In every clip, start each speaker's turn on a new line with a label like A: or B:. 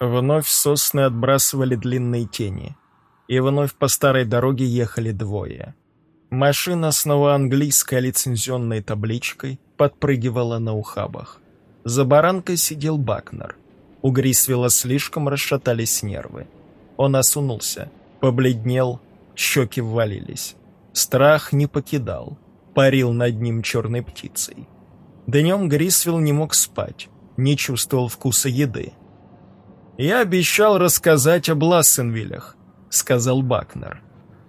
A: Вновь сосны отбрасывали длинные тени. И вновь по старой дороге ехали двое. Машина с новоанглийской лицензионной табличкой подпрыгивала на ухабах. За баранкой сидел Бакнер. У Грисвилла слишком расшатались нервы. Он осунулся, побледнел, щеки ввалились. Страх не покидал, парил над ним черной птицей. Днем Грисвилл не мог спать, не чувствовал вкуса еды. «Я обещал рассказать об Лассенвиллях», — сказал Бакнер.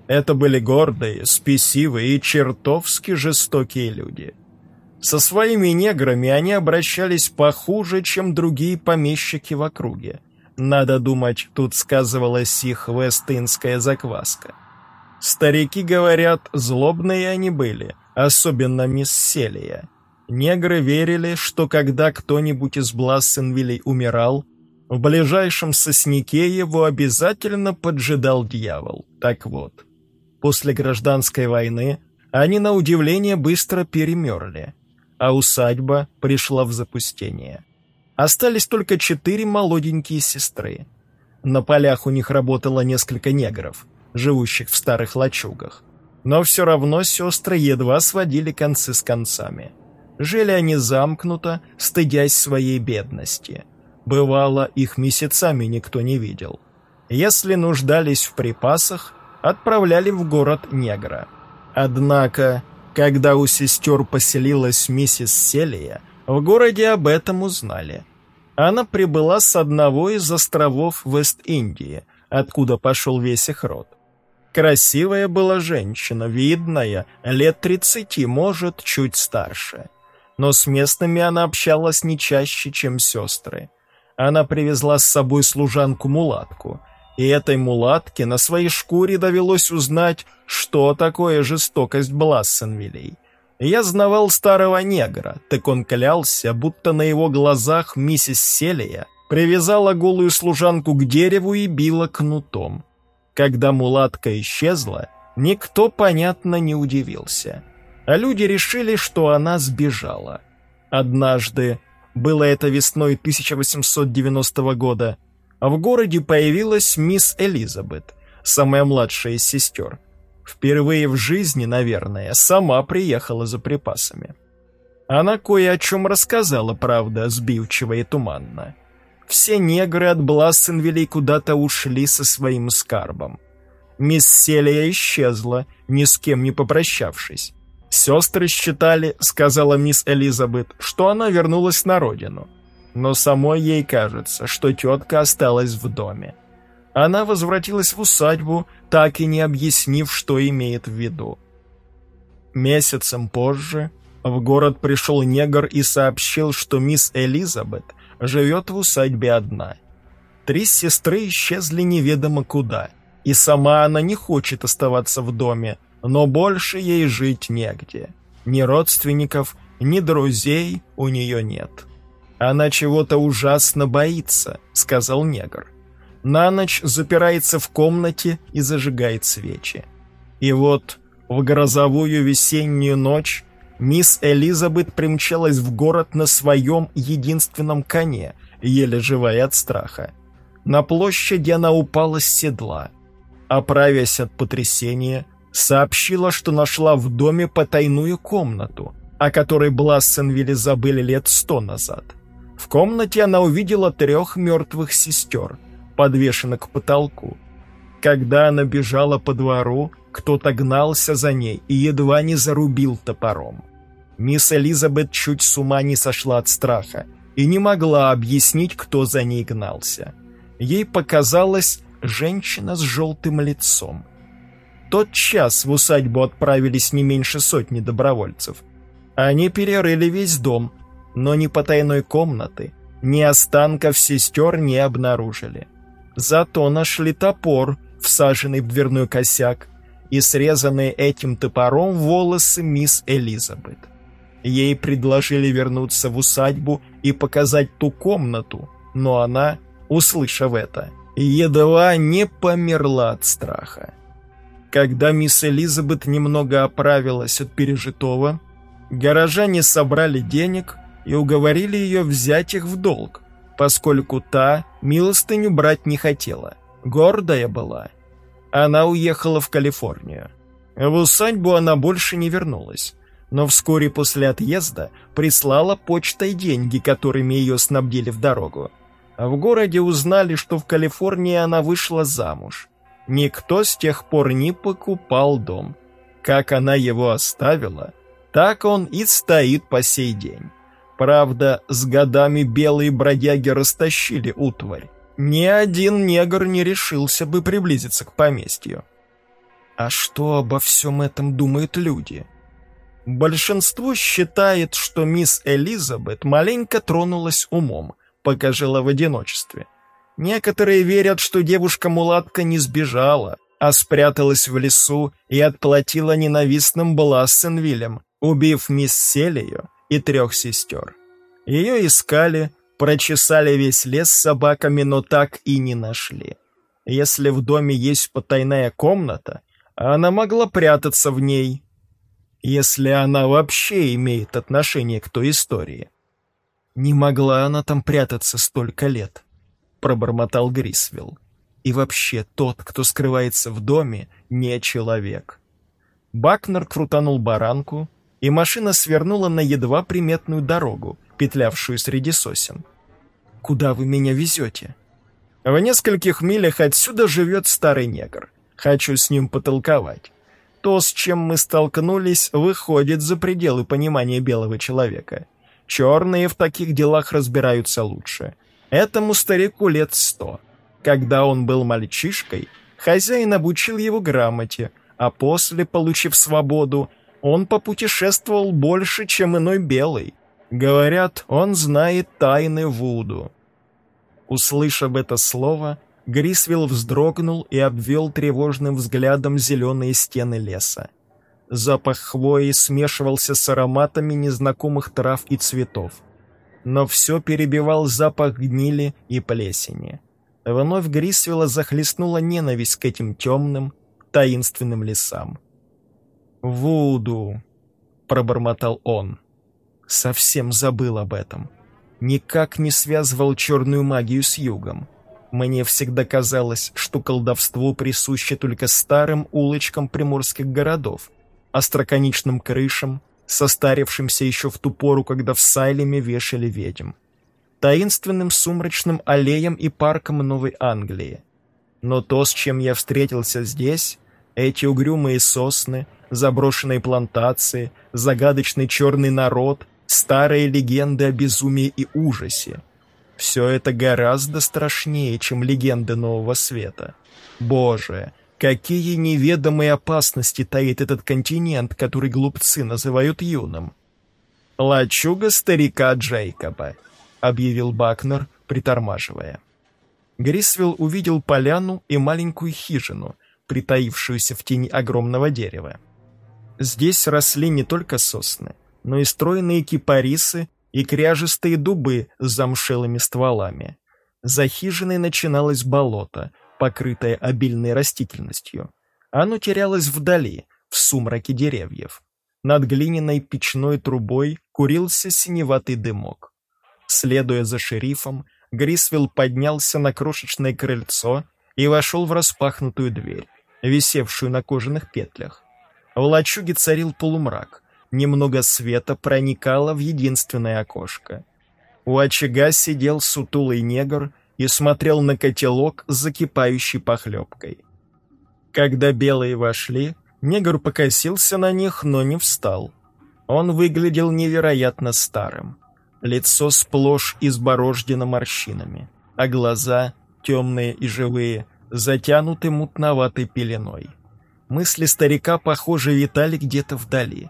A: «Это были гордые, спесивые и чертовски жестокие люди. Со своими неграми они обращались похуже, чем другие помещики в округе. Надо думать, тут сказывалась их вестынская закваска. Старики говорят, злобные они были, особенно мисс Селия. Негры верили, что когда кто-нибудь из Блассенвилей умирал, в ближайшем сосняке его обязательно поджидал дьявол. Так вот, после гражданской войны они на удивление быстро перемерли, а усадьба пришла в запустение. Остались только четыре молоденькие сестры. На полях у них работало несколько негров, живущих в старых лачугах. Но все равно сестры едва сводили концы с концами. Жили они замкнуто, стыдясь своей бедности – Бывало, их месяцами никто не видел. Если нуждались в припасах, отправляли в город негра. Однако, когда у сестер поселилась миссис Селия, в городе об этом узнали. Она прибыла с одного из островов Вест-Индии, откуда пошел весь их род. Красивая была женщина, видная, лет тридцати, может, чуть старше. Но с местными она общалась не чаще, чем сестры. Она привезла с собой служанку-мулатку, и этой мулатке на своей шкуре довелось узнать, что такое жестокость Блассенвилей. Я знавал старого негра, так он клялся, будто на его глазах миссис Селия привязала голую служанку к дереву и била кнутом. Когда мулатка исчезла, никто, понятно, не удивился. А люди решили, что она сбежала. Однажды было это весной 1890 года. А в городе появилась мисс Элизабет, самая младшая из сестер. Впервые в жизни, наверное, сама приехала за припасами. Она кое о чем рассказала, правда, сбивчиво и туманно. Все негры от Блассенвилей куда-то ушли со своим скарбом. Мисс Селия исчезла, ни с кем не попрощавшись. Сестры считали, сказала мисс Элизабет, что она вернулась на родину. Но самой ей кажется, что тетка осталась в доме. Она возвратилась в усадьбу, так и не объяснив, что имеет в виду. Месяцем позже в город пришел негр и сообщил, что мисс Элизабет живет в усадьбе одна. Три сестры исчезли неведомо куда, и сама она не хочет оставаться в доме, но больше ей жить негде. Ни родственников, ни друзей у нее нет. Она чего-то ужасно боится, сказал негр. На ночь запирается в комнате и зажигает свечи. И вот в грозовую весеннюю ночь мисс Элизабет примчалась в город на своем единственном коне, еле живая от страха. На площади она упала с седла. Оправясь от потрясения, сообщила, что нашла в доме потайную комнату, о которой Блассенвилле забыли лет сто назад. В комнате она увидела трех мертвых сестер, подвешенных к потолку. Когда она бежала по двору, кто-то гнался за ней и едва не зарубил топором. Мисс Элизабет чуть с ума не сошла от страха и не могла объяснить, кто за ней гнался. Ей показалась женщина с желтым лицом тот час в усадьбу отправились не меньше сотни добровольцев. Они перерыли весь дом, но ни потайной комнаты, ни останков сестер не обнаружили. Зато нашли топор, всаженный в дверной косяк, и срезанные этим топором волосы мисс Элизабет. Ей предложили вернуться в усадьбу и показать ту комнату, но она, услышав это, едва не померла от страха. Когда мисс Элизабет немного оправилась от пережитого, горожане собрали денег и уговорили ее взять их в долг, поскольку та милостыню брать не хотела, гордая была. Она уехала в Калифорнию. В усадьбу она больше не вернулась, но вскоре после отъезда прислала почтой деньги, которыми ее снабдили в дорогу. В городе узнали, что в Калифорнии она вышла замуж. Никто с тех пор не покупал дом. Как она его оставила, так он и стоит по сей день. Правда, с годами белые бродяги растащили утварь. Ни один негр не решился бы приблизиться к поместью. А что обо всем этом думают люди? Большинство считает, что мисс Элизабет маленько тронулась умом, пока жила в одиночестве. Некоторые верят, что девушка-мулатка не сбежала, а спряталась в лесу и отплатила ненавистным Блассенвилем, убив мисс Селию и трех сестер. Ее искали, прочесали весь лес с собаками, но так и не нашли. Если в доме есть потайная комната, она могла прятаться в ней, если она вообще имеет отношение к той истории. Не могла она там прятаться столько лет, пробормотал Грисвилл. И вообще тот, кто скрывается в доме, не человек. Бакнер крутанул баранку, и машина свернула на едва приметную дорогу, петлявшую среди сосен. «Куда вы меня везете?» «В нескольких милях отсюда живет старый негр. Хочу с ним потолковать. То, с чем мы столкнулись, выходит за пределы понимания белого человека. Черные в таких делах разбираются лучше. Этому старику лет сто. Когда он был мальчишкой, хозяин обучил его грамоте, а после, получив свободу, он попутешествовал больше, чем иной белый. Говорят, он знает тайны Вуду. Услышав это слово, Грисвилл вздрогнул и обвел тревожным взглядом зеленые стены леса. Запах хвои смешивался с ароматами незнакомых трав и цветов. Но все перебивал запах гнили и плесени. Вновь Грисвилла захлестнула ненависть к этим темным, таинственным лесам. «Вуду!» — пробормотал он. Совсем забыл об этом. Никак не связывал черную магию с югом. Мне всегда казалось, что колдовство присуще только старым улочкам приморских городов, остроконечным крышам, состарившимся еще в ту пору, когда в Сайлеме вешали ведьм, таинственным сумрачным аллеям и паркам Новой Англии. Но то, с чем я встретился здесь, эти угрюмые сосны — заброшенные плантации, загадочный черный народ, старые легенды о безумии и ужасе. Все это гораздо страшнее, чем легенды Нового Света. Боже, какие неведомые опасности таит этот континент, который глупцы называют юным. «Лачуга старика Джейкоба», — объявил Бакнер, притормаживая. Грисвелл увидел поляну и маленькую хижину, притаившуюся в тени огромного дерева. Здесь росли не только сосны, но и стройные кипарисы и кряжестые дубы с замшелыми стволами. За хижиной начиналось болото, покрытое обильной растительностью. Оно терялось вдали, в сумраке деревьев. Над глиняной печной трубой курился синеватый дымок. Следуя за шерифом, Грисвилл поднялся на крошечное крыльцо и вошел в распахнутую дверь, висевшую на кожаных петлях. В лачуге царил полумрак. Немного света проникало в единственное окошко. У очага сидел сутулый негр и смотрел на котелок с закипающей похлебкой. Когда белые вошли, негр покосился на них, но не встал. Он выглядел невероятно старым. Лицо сплошь изборождено морщинами, а глаза, темные и живые, затянуты мутноватой пеленой. Мысли старика, похоже, витали где-то вдали.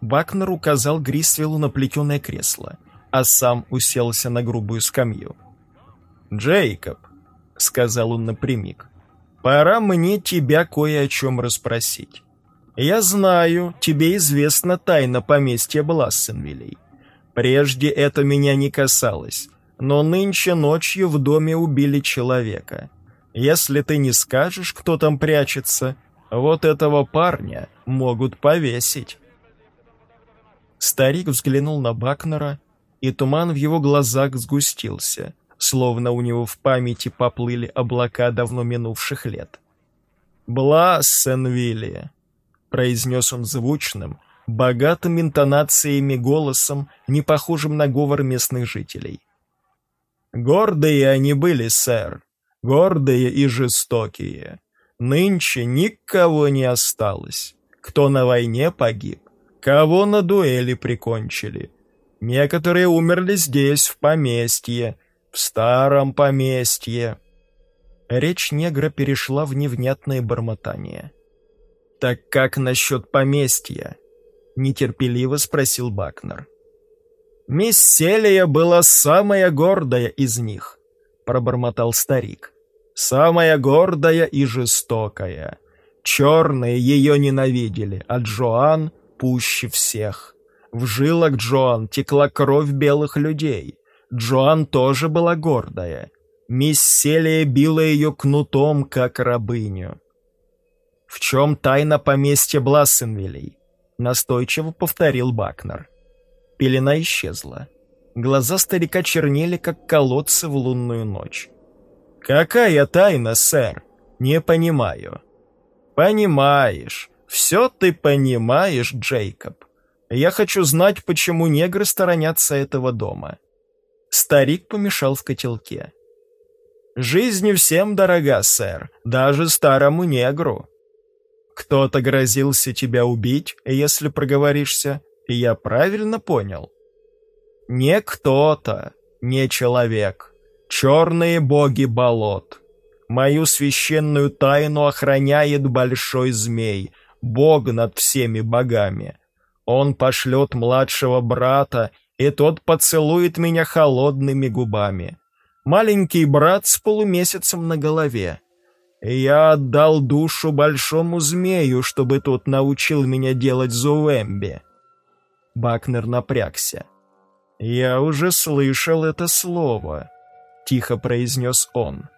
A: Бакнер указал Грисвеллу на плетеное кресло, а сам уселся на грубую скамью. «Джейкоб», — сказал он напрямик, — «пора мне тебя кое о чем расспросить. Я знаю, тебе известна тайна поместья Блассенвилей. Прежде это меня не касалось, но нынче ночью в доме убили человека. Если ты не скажешь, кто там прячется, вот этого парня могут повесить. Старик взглянул на Бакнера, и туман в его глазах сгустился, словно у него в памяти поплыли облака давно минувших лет. «Блассенвилли», — произнес он звучным, богатым интонациями голосом, не похожим на говор местных жителей. «Гордые они были, сэр, гордые и жестокие. Нынче никого не осталось. Кто на войне погиб, кого на дуэли прикончили. Некоторые умерли здесь, в поместье, в старом поместье». Речь негра перешла в невнятное бормотание. «Так как насчет поместья?» — нетерпеливо спросил Бакнер. «Мисс Селия была самая гордая из них», — пробормотал старик. «Самая гордая и жестокая. Черные ее ненавидели, а Джоан пуще всех. В жилах Джоан текла кровь белых людей. Джоан тоже была гордая. Мисс Селия била ее кнутом, как рабыню. «В чем тайна поместья Блассенвилей?» — настойчиво повторил Бакнер. Пелена исчезла. Глаза старика чернели, как колодцы в лунную ночь. «Какая тайна, сэр? Не понимаю». «Понимаешь. Все ты понимаешь, Джейкоб. Я хочу знать, почему негры сторонятся этого дома». Старик помешал в котелке. «Жизнь всем дорога, сэр, даже старому негру. Кто-то грозился тебя убить, если проговоришься, и я правильно понял?» «Не кто-то, не человек. Черные боги болот. Мою священную тайну охраняет большой змей, бог над всеми богами. Он пошлет младшего брата, и тот поцелует меня холодными губами маленький брат с полумесяцем на голове. Я отдал душу большому змею, чтобы тот научил меня делать зуэмби. Бакнер напрягся. «Я уже слышал это слово», — тихо произнес он.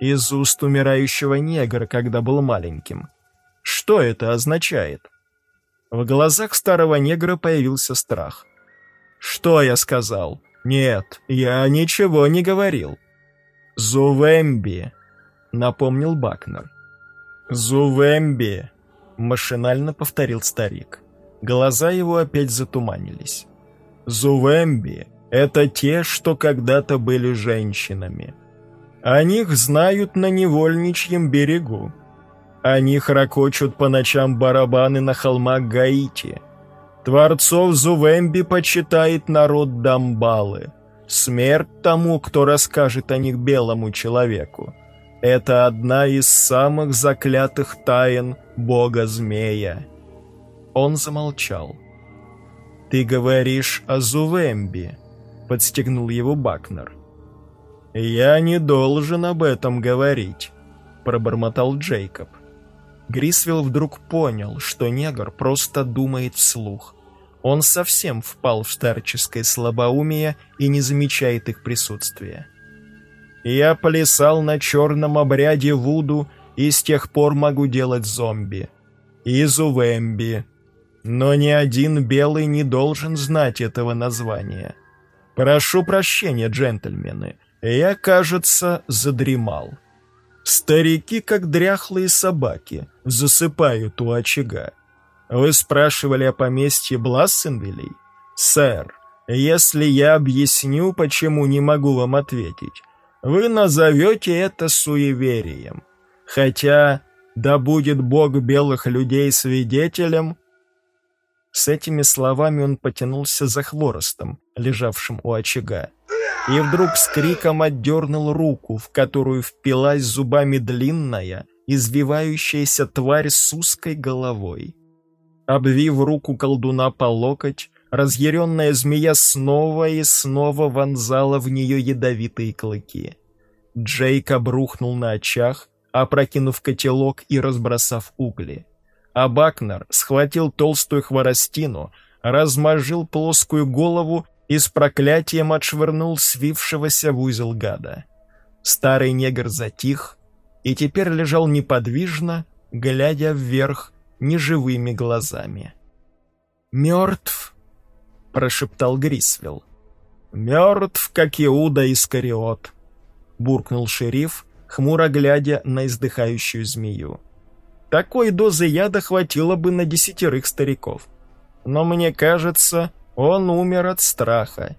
A: «Из уст умирающего негра, когда был маленьким. Что это означает?» В глазах старого негра появился страх. «Что я сказал?» «Нет, я ничего не говорил». «Зувемби», — напомнил Бакнер. «Зувемби», — машинально повторил старик. Глаза его опять затуманились. «Зувемби — это те, что когда-то были женщинами. О них знают на невольничьем берегу. О них ракочут по ночам барабаны на холмах Гаити». Творцов Зувемби почитает народ Дамбалы. Смерть тому, кто расскажет о них белому человеку. Это одна из самых заклятых тайн бога-змея. Он замолчал. «Ты говоришь о Зувемби», — подстегнул его Бакнер. «Я не должен об этом говорить», — пробормотал Джейкоб. Грисвелл вдруг понял, что негр просто думает вслух. Он совсем впал в старческое слабоумие и не замечает их присутствия. «Я плясал на черном обряде Вуду и с тех пор могу делать зомби. И зувемби. Но ни один белый не должен знать этого названия. Прошу прощения, джентльмены, я, кажется, задремал». Старики, как дряхлые собаки, засыпают у очага. Вы спрашивали о поместье Блассенвилей? Сэр, если я объясню, почему не могу вам ответить, вы назовете это суеверием. Хотя, да будет Бог белых людей свидетелем. С этими словами он потянулся за хворостом, лежавшим у очага и вдруг с криком отдернул руку, в которую впилась зубами длинная, извивающаяся тварь с узкой головой. Обвив руку колдуна по локоть, разъяренная змея снова и снова вонзала в нее ядовитые клыки. Джейк обрухнул на очах, опрокинув котелок и разбросав угли. А Бакнер схватил толстую хворостину, размажил плоскую голову и с проклятием отшвырнул свившегося в узел гада. Старый негр затих и теперь лежал неподвижно, глядя вверх неживыми глазами. «Мертв!» — прошептал Грисвелл. «Мертв, как Иуда Искариот», — буркнул шериф, хмуро глядя на издыхающую змею. «Такой дозы яда хватило бы на десятерых стариков. Но мне кажется, он умер от страха».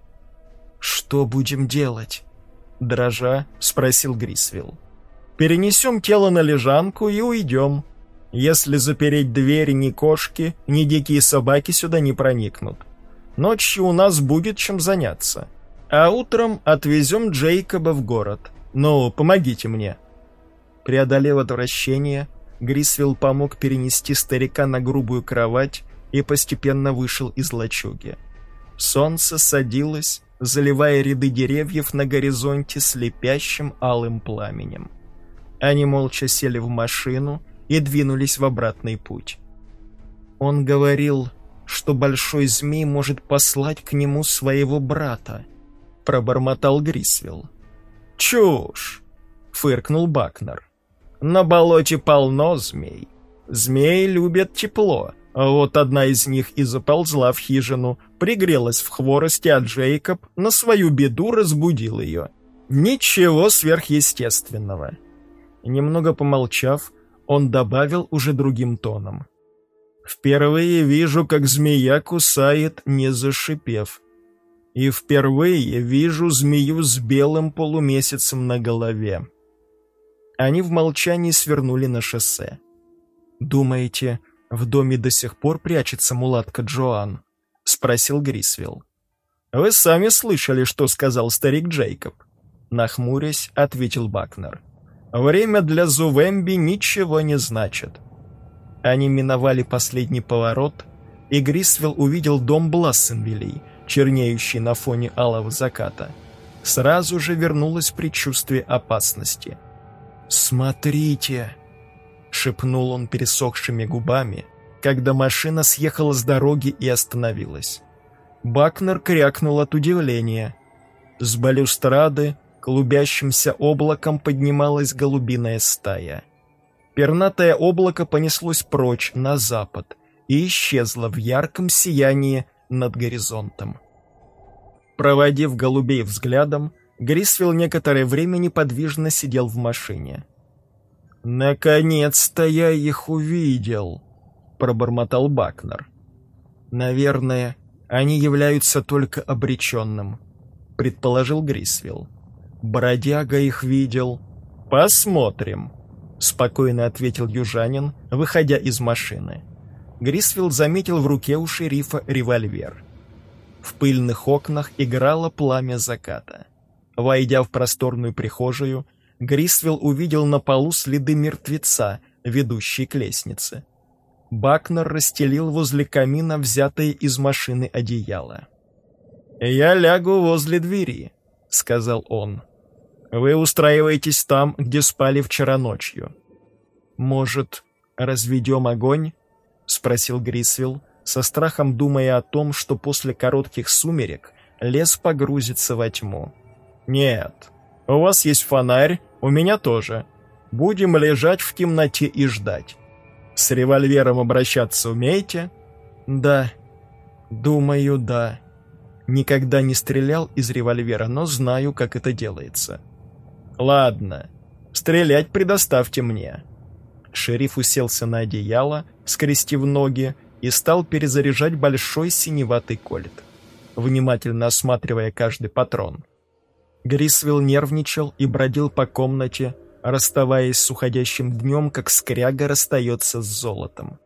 A: «Что будем делать?» — дрожа спросил Грисвилл. «Перенесем тело на лежанку и уйдем. Если запереть дверь, ни кошки, ни дикие собаки сюда не проникнут. Ночью у нас будет чем заняться. А утром отвезем Джейкоба в город. Ну, помогите мне». Преодолев отвращение, Грисвилл помог перенести старика на грубую кровать и постепенно вышел из лачуги. Солнце садилось, заливая ряды деревьев на горизонте слепящим алым пламенем. Они молча сели в машину и двинулись в обратный путь. Он говорил, что большой змей может послать к нему своего брата, пробормотал Грисвилл. «Чушь!» — фыркнул Бакнер. «На болоте полно змей. Змеи любят тепло, вот одна из них и заползла в хижину, пригрелась в хворосте, а Джейкоб на свою беду разбудил ее. Ничего сверхъестественного». Немного помолчав, он добавил уже другим тоном. «Впервые вижу, как змея кусает, не зашипев. И впервые вижу змею с белым полумесяцем на голове. Они в молчании свернули на шоссе. «Думаете, в доме до сих пор прячется мулатка Джоан?» — спросил Грисвилл. «Вы сами слышали, что сказал старик Джейкоб?» Нахмурясь, ответил Бакнер. «Время для Зувемби ничего не значит». Они миновали последний поворот, и Грисвилл увидел дом Блассенвилей — чернеющий на фоне алого заката, сразу же вернулось предчувствие опасности. «Смотрите!» — шепнул он пересохшими губами, когда машина съехала с дороги и остановилась. Бакнер крякнул от удивления. С балюстрады клубящимся облаком поднималась голубиная стая. Пернатое облако понеслось прочь, на запад, и исчезло в ярком сиянии над горизонтом. Проводив голубей взглядом, Грисвилл некоторое время неподвижно сидел в машине. «Наконец-то я их увидел», — пробормотал Бакнер. «Наверное, они являются только обреченным», — предположил Грисвилл. «Бродяга их видел». «Посмотрим», — спокойно ответил южанин, выходя из машины. Грисвилл заметил в руке у шерифа револьвер. В пыльных окнах играло пламя заката. Войдя в просторную прихожую, Грисвилл увидел на полу следы мертвеца, ведущие к лестнице. Бакнер расстелил возле камина взятые из машины одеяло. «Я лягу возле двери», — сказал он. «Вы устраиваетесь там, где спали вчера ночью. Может, разведем огонь?» — спросил Грисвилл, со страхом думая о том, что после коротких сумерек лес погрузится во тьму. «Нет, у вас есть фонарь, у меня тоже. Будем лежать в темноте и ждать. С револьвером обращаться умеете?» «Да, думаю, да. Никогда не стрелял из револьвера, но знаю, как это делается». «Ладно, стрелять предоставьте мне». Шериф уселся на одеяло, скрестив ноги, и стал перезаряжать большой синеватый кольт, внимательно осматривая каждый патрон. Грисвилл нервничал и бродил по комнате, расставаясь с уходящим днем, как скряга расстается с золотом.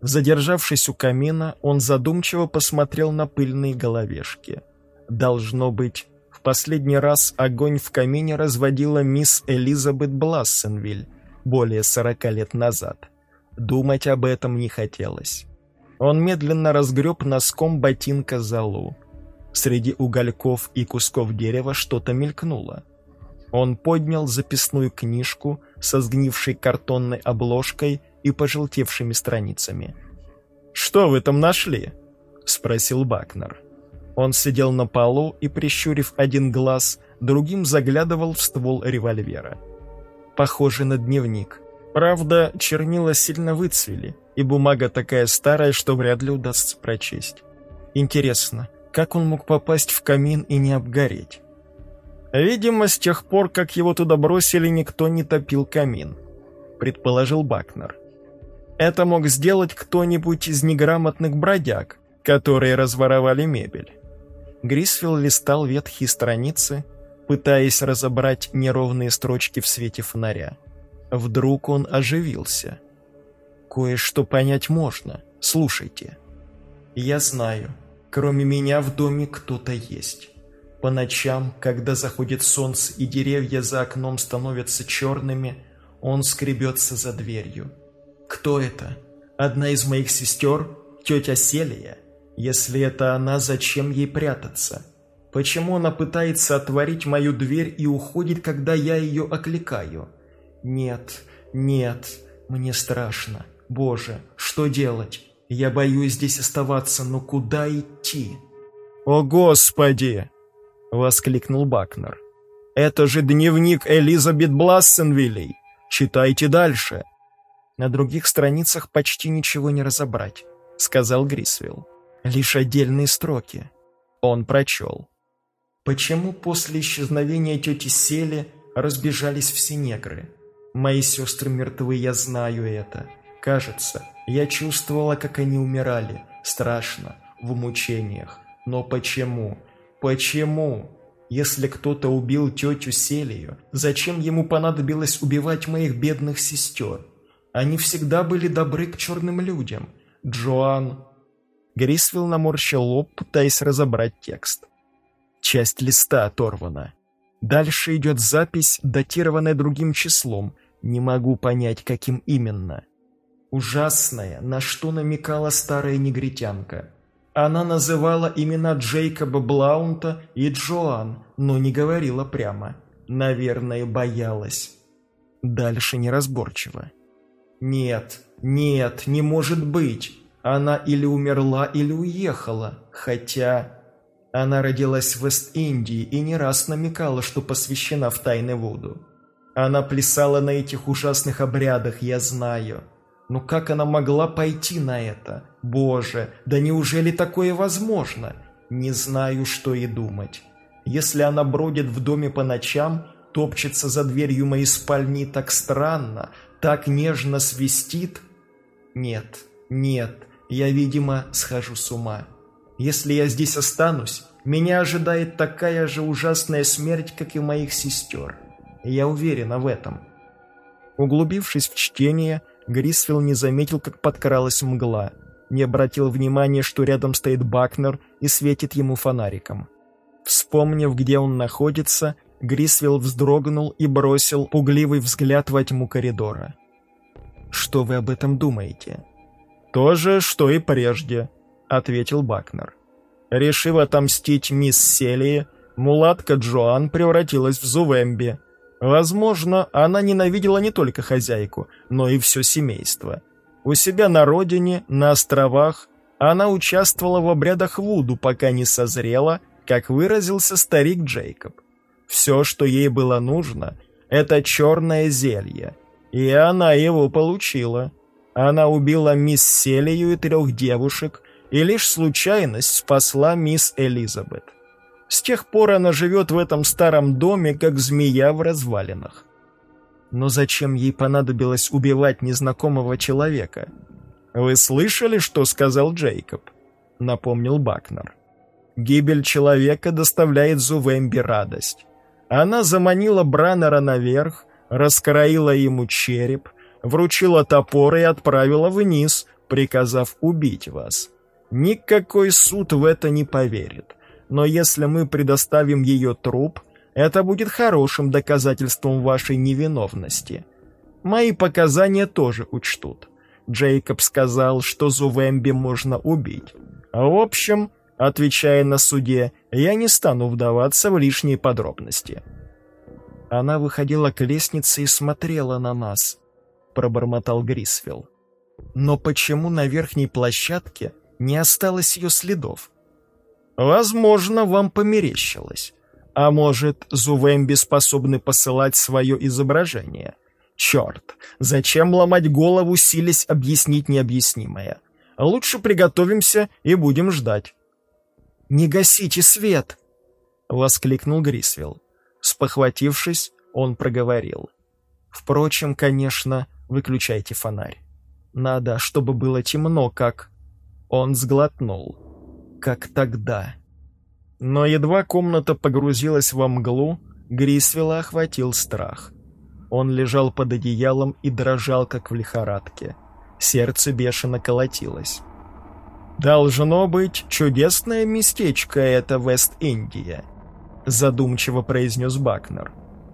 A: Задержавшись у камина, он задумчиво посмотрел на пыльные головешки. Должно быть, в последний раз огонь в камине разводила мисс Элизабет Блассенвиль более сорока лет назад. Думать об этом не хотелось. Он медленно разгреб носком ботинка залу. Среди угольков и кусков дерева что-то мелькнуло. Он поднял записную книжку со сгнившей картонной обложкой и пожелтевшими страницами. «Что вы там нашли?» — спросил Бакнер. Он сидел на полу и, прищурив один глаз, другим заглядывал в ствол револьвера. Похоже на дневник. Правда, чернила сильно выцвели, и бумага такая старая, что вряд ли удастся прочесть. Интересно, Как он мог попасть в камин и не обгореть? Видимо, с тех пор, как его туда бросили, никто не топил камин, предположил Бакнер. Это мог сделать кто-нибудь из неграмотных бродяг, которые разворовали мебель. Грисфилл листал ветхие страницы, пытаясь разобрать неровные строчки в свете фонаря. Вдруг он оживился. «Кое-что понять можно. Слушайте. Я знаю, кроме меня в доме кто-то есть. По ночам, когда заходит солнце и деревья за окном становятся черными, он скребется за дверью. Кто это? Одна из моих сестер? Тетя Селия? Если это она, зачем ей прятаться? Почему она пытается отворить мою дверь и уходит, когда я ее окликаю? Нет, нет, мне страшно. Боже, что делать? Я боюсь здесь оставаться, но куда идти? «О, Господи!» — воскликнул Бакнер. «Это же дневник Элизабет Блассенвиллей! Читайте дальше!» «На других страницах почти ничего не разобрать», — сказал Грисвилл. Лишь отдельные строки. Он прочел. «Почему после исчезновения тети Сели разбежались все негры? Мои сестры мертвы, я знаю это. Кажется, я чувствовала, как они умирали. Страшно, в мучениях. Но почему? Почему? Если кто-то убил тетю Селию, зачем ему понадобилось убивать моих бедных сестер? Они всегда были добры к черным людям. Джоан, Грисвилл наморщил лоб, пытаясь разобрать текст. Часть листа оторвана. Дальше идет запись, датированная другим числом. Не могу понять, каким именно. Ужасная, на что намекала старая негритянка. Она называла имена Джейкоба Блаунта и Джоан, но не говорила прямо. Наверное, боялась. Дальше неразборчиво. «Нет, нет, не может быть!» Она или умерла, или уехала, хотя... Она родилась в Вест-Индии и не раз намекала, что посвящена в тайны Вуду. Она плясала на этих ужасных обрядах, я знаю. Но как она могла пойти на это? Боже, да неужели такое возможно? Не знаю, что и думать. Если она бродит в доме по ночам, топчется за дверью моей спальни так странно, так нежно свистит... Нет, нет, я, видимо, схожу с ума. Если я здесь останусь, меня ожидает такая же ужасная смерть, как и моих сестер. Я уверена в этом. Углубившись в чтение, Грисфилл не заметил, как подкралась мгла, не обратил внимания, что рядом стоит Бакнер и светит ему фонариком. Вспомнив, где он находится, Грисвилл вздрогнул и бросил пугливый взгляд во тьму коридора. «Что вы об этом думаете?» «То же, что и прежде», — ответил Бакнер. Решив отомстить мисс Селии, мулатка Джоан превратилась в Зувемби. Возможно, она ненавидела не только хозяйку, но и все семейство. У себя на родине, на островах, она участвовала в обрядах Вуду, пока не созрела, как выразился старик Джейкоб. Все, что ей было нужно, это черное зелье, и она его получила. Она убила мисс Селию и трех девушек, и лишь случайность спасла мисс Элизабет. С тех пор она живет в этом старом доме, как змея в развалинах. Но зачем ей понадобилось убивать незнакомого человека? «Вы слышали, что сказал Джейкоб?» — напомнил Бакнер. «Гибель человека доставляет Зувемби радость. Она заманила Браннера наверх, раскроила ему череп — вручила топор и отправила вниз, приказав убить вас. Никакой суд в это не поверит. Но если мы предоставим ее труп, это будет хорошим доказательством вашей невиновности. Мои показания тоже учтут. Джейкоб сказал, что Зувемби можно убить. В общем, отвечая на суде, я не стану вдаваться в лишние подробности. Она выходила к лестнице и смотрела на нас. — пробормотал Грисфилл. «Но почему на верхней площадке не осталось ее следов?» «Возможно, вам померещилось. А может, Зувемби способны посылать свое изображение? Черт, зачем ломать голову, силясь объяснить необъяснимое? Лучше приготовимся и будем ждать». «Не гасите свет!» — воскликнул Грисвелл. Спохватившись, он проговорил. «Впрочем, конечно, выключайте фонарь. Надо, чтобы было темно, как...» Он сглотнул. «Как тогда?» Но едва комната погрузилась во мглу, Грисвелла охватил страх. Он лежал под одеялом и дрожал, как в лихорадке. Сердце бешено колотилось. «Должно быть чудесное местечко это Вест-Индия», задумчиво произнес Бакнер.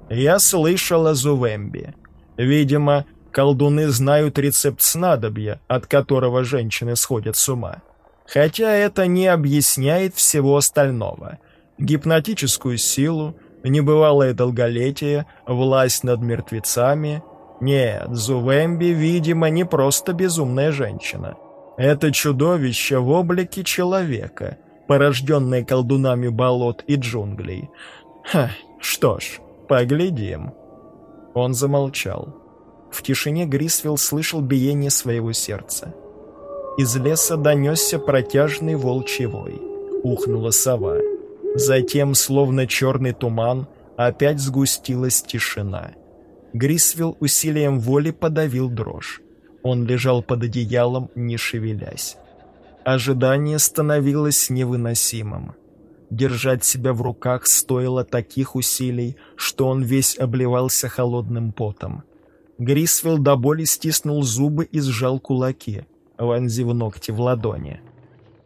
A: «Я слышал о Зувемби. Видимо, колдуны знают рецепт снадобья, от которого женщины сходят с ума. Хотя это не объясняет всего остального. Гипнотическую силу, небывалое долголетие, власть над мертвецами. Нет, Зувемби, видимо, не просто безумная женщина. Это чудовище в облике человека, порожденное колдунами болот и джунглей. Ха, что ж, поглядим. Он замолчал. В тишине Грисвилл слышал биение своего сердца. Из леса донесся протяжный волчий вой. Ухнула сова. Затем, словно черный туман, опять сгустилась тишина. Грисвилл усилием воли подавил дрожь. Он лежал под одеялом, не шевелясь. Ожидание становилось невыносимым. Держать себя в руках стоило таких усилий, что он весь обливался холодным потом. Грисвелл до боли стиснул зубы и сжал кулаки, вонзив ногти в ладони.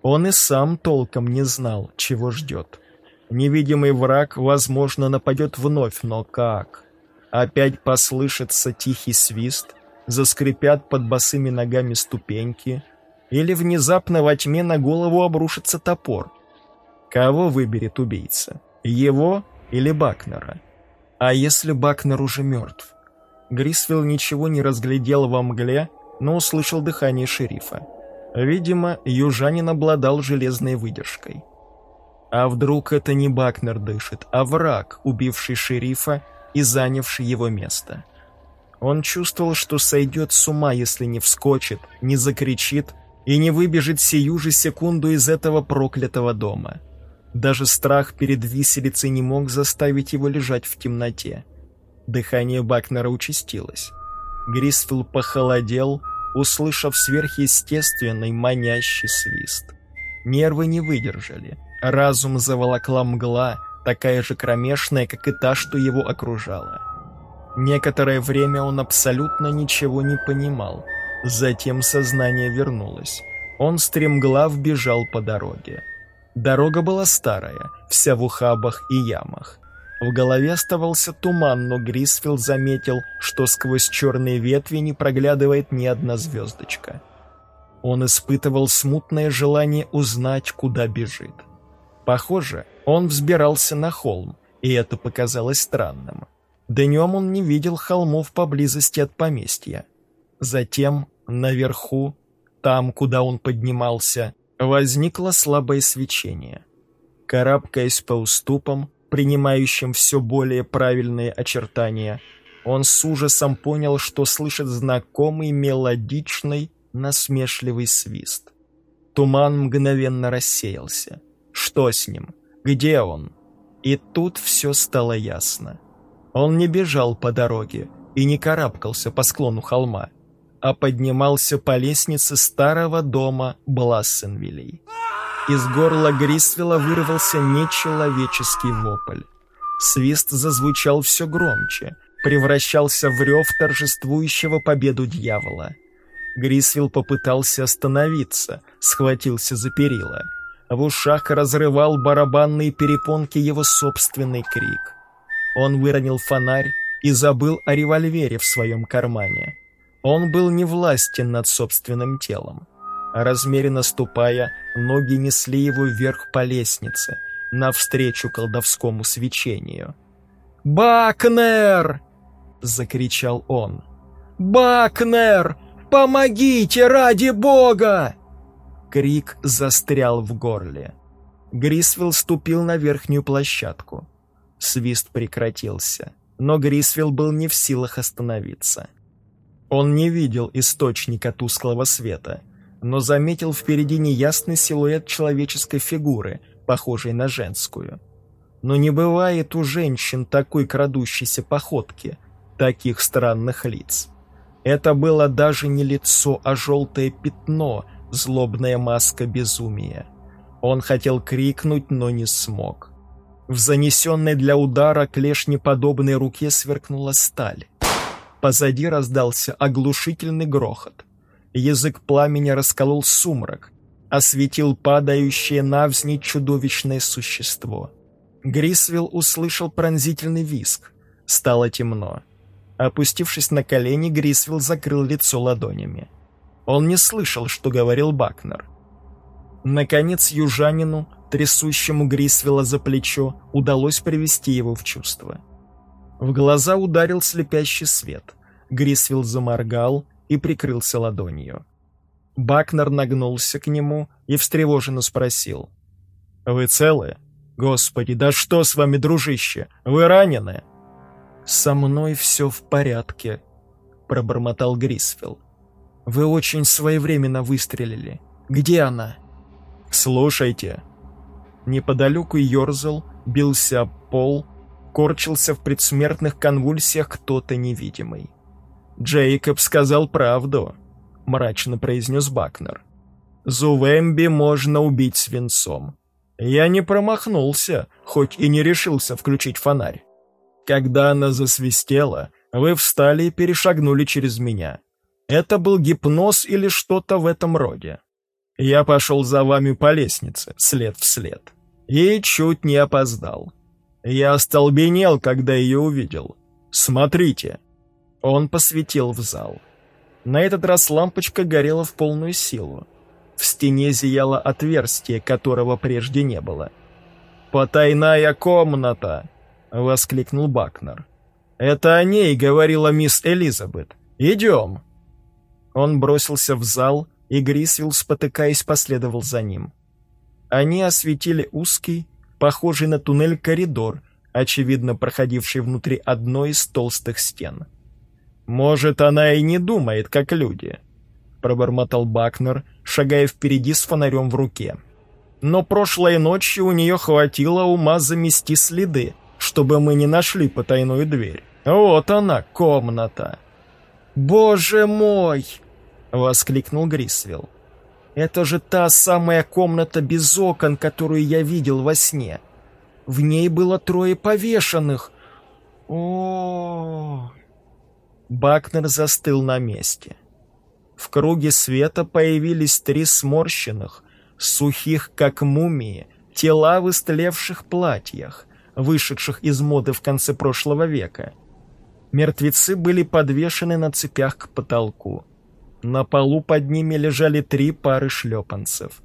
A: Он и сам толком не знал, чего ждет. Невидимый враг, возможно, нападет вновь, но как? Опять послышится тихий свист, заскрипят под босыми ногами ступеньки, или внезапно во тьме на голову обрушится топор. Кого выберет убийца? Его или Бакнера? А если Бакнер уже мертв? Грисвелл ничего не разглядел во мгле, но услышал дыхание шерифа. Видимо, южанин обладал железной выдержкой. А вдруг это не Бакнер дышит, а враг, убивший шерифа и занявший его место? Он чувствовал, что сойдет с ума, если не вскочит, не закричит и не выбежит сию же секунду из этого проклятого дома. Даже страх перед виселицей не мог заставить его лежать в темноте. Дыхание Бакнера участилось. Грисфилл похолодел, услышав сверхъестественный манящий свист. Нервы не выдержали — Разум заволокла мгла, такая же кромешная, как и та, что его окружала. Некоторое время он абсолютно ничего не понимал. Затем сознание вернулось. Он стремглав бежал по дороге. Дорога была старая, вся в ухабах и ямах. В голове оставался туман, но Грисфилд заметил, что сквозь черные ветви не проглядывает ни одна звездочка. Он испытывал смутное желание узнать, куда бежит. Похоже, он взбирался на холм, и это показалось странным. Днем он не видел холмов поблизости от поместья. Затем, наверху, там, куда он поднимался, возникло слабое свечение. Карабкаясь по уступам, принимающим все более правильные очертания, он с ужасом понял, что слышит знакомый мелодичный, насмешливый свист. Туман мгновенно рассеялся. Что с ним? Где он? И тут все стало ясно. Он не бежал по дороге и не карабкался по склону холма, а поднимался по лестнице старого дома Блассенвилей. Из горла Грисвелла вырвался нечеловеческий вопль. Свист зазвучал все громче, превращался в рев торжествующего победу дьявола. Грисвелл попытался остановиться, схватился за перила — в ушах разрывал барабанные перепонки его собственный крик. Он выронил фонарь и забыл о револьвере в своем кармане. Он был не властен над собственным телом. Размеренно ступая, ноги несли его вверх по лестнице, навстречу колдовскому свечению. «Бакнер!» — закричал он. «Бакнер! Помогите ради бога!» Крик застрял в горле. Грисвелл ступил на верхнюю площадку. Свист прекратился, но Грисвелл был не в силах остановиться. Он не видел источника тусклого света, но заметил впереди неясный силуэт человеческой фигуры, похожей на женскую. Но не бывает у женщин такой крадущейся походки, таких странных лиц. Это было даже не лицо, а желтое пятно, злобная маска безумия. Он хотел крикнуть, но не смог. В занесенной для удара клешнеподобной руке сверкнула сталь. Позади раздался оглушительный грохот. Язык пламени расколол сумрак, осветил падающее навзничь чудовищное существо. Грисвилл услышал пронзительный визг. Стало темно. Опустившись на колени, Грисвилл закрыл лицо ладонями. Он не слышал, что говорил Бакнер. Наконец южанину, трясущему Грисвилла за плечо, удалось привести его в чувство. В глаза ударил слепящий свет. Грисвилл заморгал и прикрылся ладонью. Бакнер нагнулся к нему и встревоженно спросил. «Вы целы? Господи, да что с вами, дружище? Вы ранены?» «Со мной все в порядке», — пробормотал Грисфилл. «Вы очень своевременно выстрелили. Где она?» «Слушайте». Неподалеку ерзал, бился пол, корчился в предсмертных конвульсиях кто-то невидимый. «Джейкоб сказал правду», — мрачно произнес Бакнер. «Зувемби можно убить свинцом. Я не промахнулся, хоть и не решился включить фонарь. Когда она засвистела, вы встали и перешагнули через меня. Это был гипноз или что-то в этом роде. Я пошел за вами по лестнице, след в след. И чуть не опоздал. Я остолбенел, когда ее увидел. Смотрите. Он посветил в зал. На этот раз лампочка горела в полную силу. В стене зияло отверстие, которого прежде не было. «Потайная комната!» — воскликнул Бакнер. «Это о ней говорила мисс Элизабет. Идем!» Он бросился в зал, и Грисвилл, спотыкаясь, последовал за ним. Они осветили узкий, похожий на туннель коридор, очевидно проходивший внутри одной из толстых стен. «Может, она и не думает, как люди», — пробормотал Бакнер, шагая впереди с фонарем в руке. «Но прошлой ночью у нее хватило ума замести следы, чтобы мы не нашли потайную дверь. Вот она, комната. «Боже мой!» — воскликнул Грисвилл. «Это же та самая комната без окон, которую я видел во сне. В ней было трое повешенных. О, Бакнер застыл на месте. В круге света появились три сморщенных, сухих как мумии, тела в истлевших платьях вышедших из моды в конце прошлого века. Мертвецы были подвешены на цепях к потолку. На полу под ними лежали три пары шлепанцев.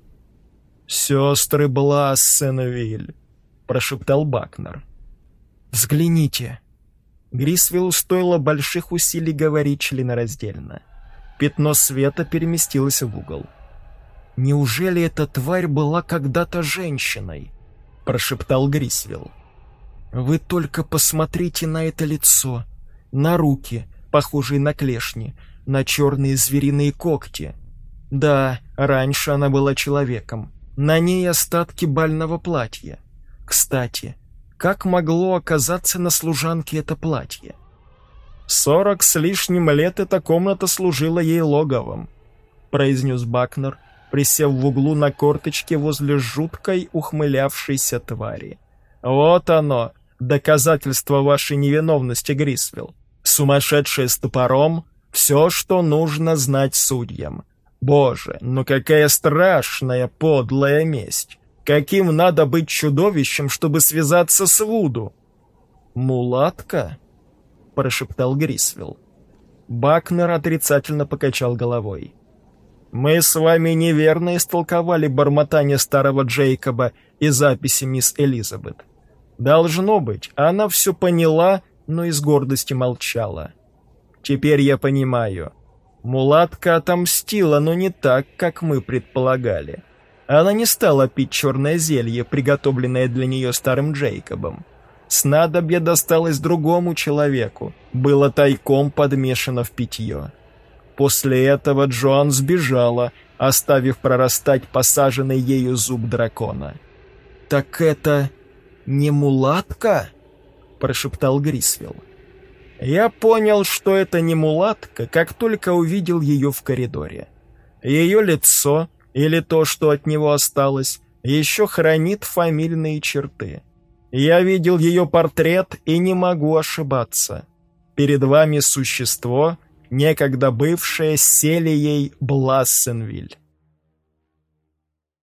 A: «Сестры Блассенвиль», — прошептал Бакнер. «Взгляните». Грисвиллу стоило больших усилий говорить членораздельно. Пятно света переместилось в угол. «Неужели эта тварь была когда-то женщиной?» — прошептал Грисвилл. Вы только посмотрите на это лицо, на руки, похожие на клешни, на черные звериные когти. Да, раньше она была человеком. На ней остатки бального платья. Кстати, как могло оказаться на служанке это платье? «Сорок с лишним лет эта комната служила ей логовом», — произнес Бакнер, присев в углу на корточке возле жуткой ухмылявшейся твари. «Вот оно, доказательство вашей невиновности, Грисвилл. Сумасшедшая с топором — все, что нужно знать судьям. Боже, ну какая страшная подлая месть! Каким надо быть чудовищем, чтобы связаться с Вуду? «Мулатка?» — прошептал Грисвилл. Бакнер отрицательно покачал головой. «Мы с вами неверно истолковали бормотание старого Джейкоба и записи мисс Элизабет. Должно быть, она все поняла, но из гордости молчала. Теперь я понимаю. Мулатка отомстила, но не так, как мы предполагали. Она не стала пить черное зелье, приготовленное для нее старым Джейкобом. Снадобье досталось другому человеку, было тайком подмешано в питье. После этого Джоан сбежала, оставив прорастать посаженный ею зуб дракона. «Так это не мулатка?» — прошептал Грисвелл. Я понял, что это не мулатка, как только увидел ее в коридоре. Ее лицо, или то, что от него осталось, еще хранит фамильные черты. Я видел ее портрет и не могу ошибаться. Перед вами существо, некогда бывшее Селией Блассенвиль.